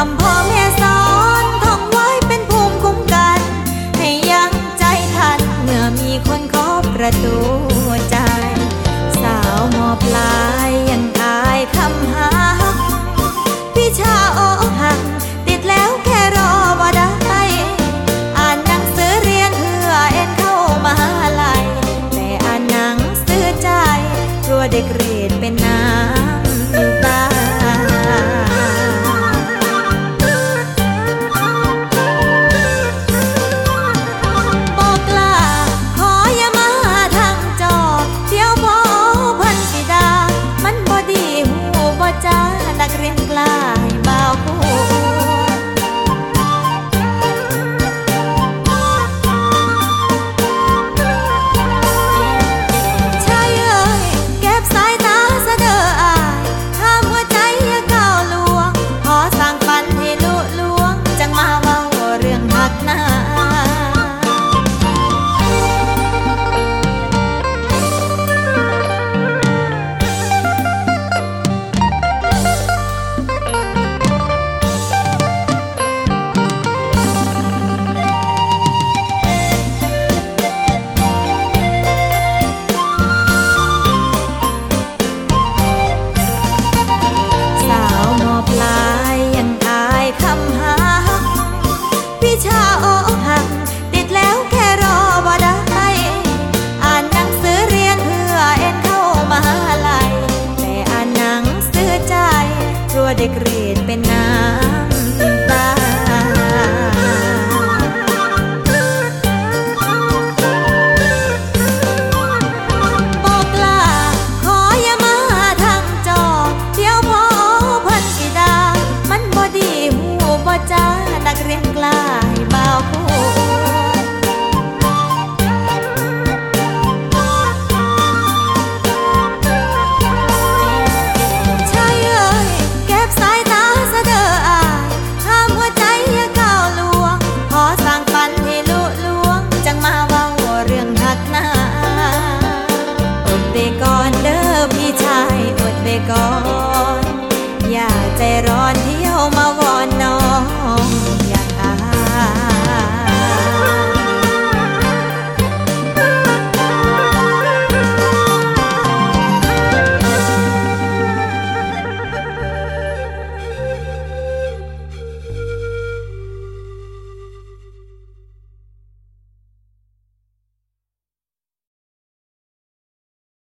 한번 นักเรียนกล้า la